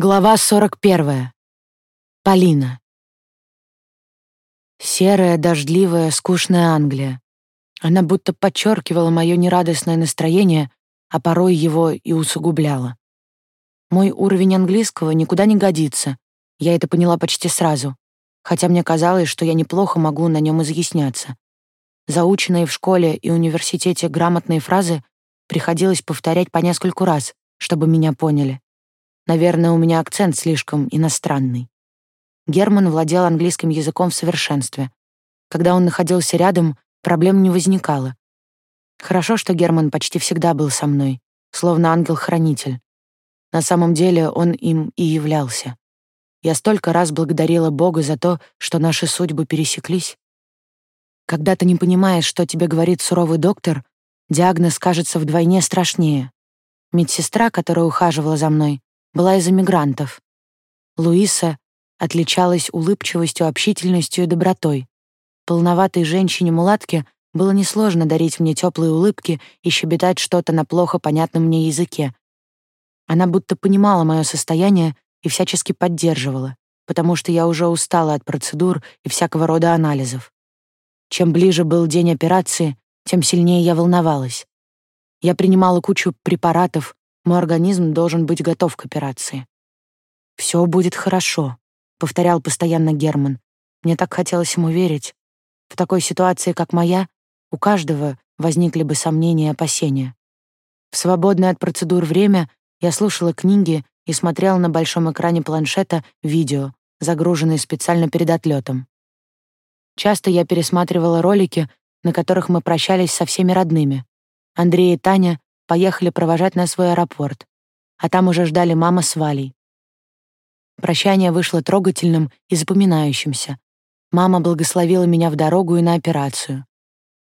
Глава 41. Полина. Серая, дождливая, скучная Англия. Она будто подчеркивала мое нерадостное настроение, а порой его и усугубляла. Мой уровень английского никуда не годится. Я это поняла почти сразу, хотя мне казалось, что я неплохо могу на нем изъясняться. Заученные в школе и университете грамотные фразы приходилось повторять по нескольку раз, чтобы меня поняли. Наверное, у меня акцент слишком иностранный. Герман владел английским языком в совершенстве. Когда он находился рядом, проблем не возникало. Хорошо, что Герман почти всегда был со мной, словно ангел-хранитель. На самом деле он им и являлся. Я столько раз благодарила Бога за то, что наши судьбы пересеклись. Когда ты не понимаешь, что тебе говорит суровый доктор, диагноз кажется вдвойне страшнее. Медсестра, которая ухаживала за мной, была из эмигрантов. Луиса отличалась улыбчивостью, общительностью и добротой. Полноватой женщине-мулатке было несложно дарить мне теплые улыбки и щебетать что-то на плохо понятном мне языке. Она будто понимала мое состояние и всячески поддерживала, потому что я уже устала от процедур и всякого рода анализов. Чем ближе был день операции, тем сильнее я волновалась. Я принимала кучу препаратов, мой организм должен быть готов к операции. «Все будет хорошо», — повторял постоянно Герман. Мне так хотелось ему верить. В такой ситуации, как моя, у каждого возникли бы сомнения и опасения. В свободное от процедур время я слушала книги и смотрела на большом экране планшета видео, загруженные специально перед отлетом. Часто я пересматривала ролики, на которых мы прощались со всеми родными. Андрей и Таня поехали провожать нас в аэропорт, а там уже ждали мама с Валей. Прощание вышло трогательным и запоминающимся. Мама благословила меня в дорогу и на операцию.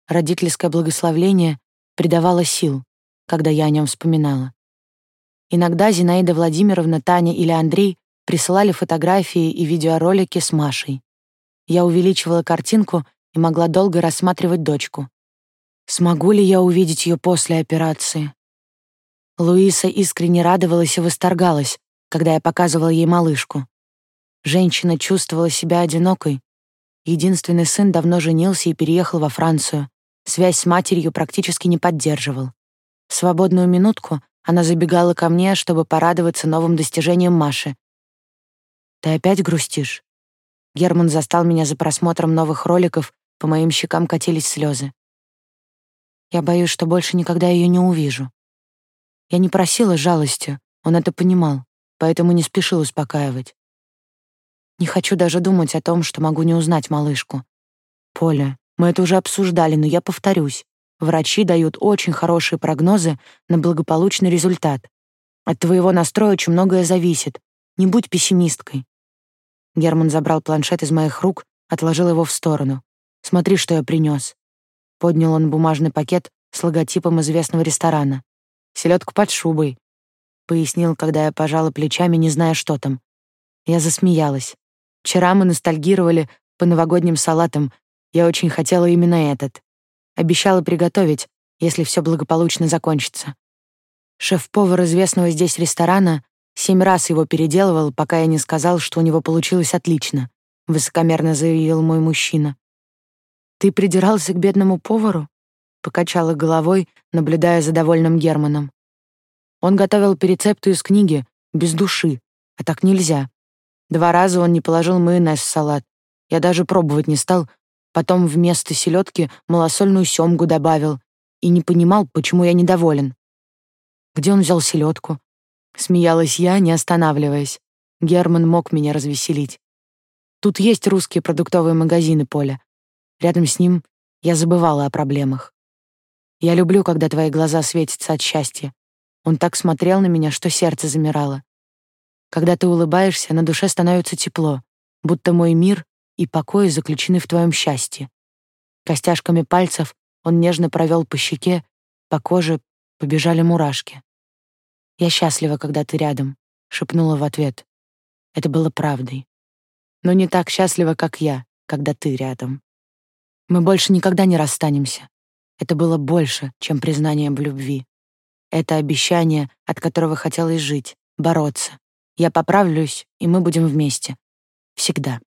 Родительское благословление придавало сил, когда я о нем вспоминала. Иногда Зинаида Владимировна, Таня или Андрей присылали фотографии и видеоролики с Машей. Я увеличивала картинку и могла долго рассматривать дочку. Смогу ли я увидеть ее после операции? Луиса искренне радовалась и восторгалась, когда я показывала ей малышку. Женщина чувствовала себя одинокой. Единственный сын давно женился и переехал во Францию. Связь с матерью практически не поддерживал. В свободную минутку она забегала ко мне, чтобы порадоваться новым достижением Маши. «Ты опять грустишь?» Герман застал меня за просмотром новых роликов, по моим щекам катились слезы. Я боюсь, что больше никогда ее не увижу. Я не просила жалости, он это понимал, поэтому не спешил успокаивать. Не хочу даже думать о том, что могу не узнать малышку. Поля, мы это уже обсуждали, но я повторюсь. Врачи дают очень хорошие прогнозы на благополучный результат. От твоего настроя очень многое зависит. Не будь пессимисткой. Герман забрал планшет из моих рук, отложил его в сторону. Смотри, что я принес. Поднял он бумажный пакет с логотипом известного ресторана. Селедку под шубой», — пояснил, когда я пожала плечами, не зная, что там. Я засмеялась. Вчера мы ностальгировали по новогодним салатам. Я очень хотела именно этот. Обещала приготовить, если все благополучно закончится. Шеф-повар известного здесь ресторана семь раз его переделывал, пока я не сказал, что у него получилось отлично, высокомерно заявил мой мужчина. «Ты придирался к бедному повару?» Покачала головой, наблюдая за довольным Германом. Он готовил по рецепту из книги, без души, а так нельзя. Два раза он не положил майонез в салат. Я даже пробовать не стал. Потом вместо селедки малосольную семгу добавил и не понимал, почему я недоволен. Где он взял селедку? Смеялась я, не останавливаясь. Герман мог меня развеселить. Тут есть русские продуктовые магазины, Поля. Рядом с ним я забывала о проблемах. Я люблю, когда твои глаза светятся от счастья. Он так смотрел на меня, что сердце замирало. Когда ты улыбаешься, на душе становится тепло, будто мой мир и покой заключены в твоем счастье. Костяшками пальцев он нежно провел по щеке, по коже побежали мурашки. «Я счастлива, когда ты рядом», — шепнула в ответ. Это было правдой. Но не так счастлива, как я, когда ты рядом. Мы больше никогда не расстанемся. Это было больше, чем признание в любви. Это обещание, от которого хотелось жить, бороться. Я поправлюсь, и мы будем вместе. Всегда.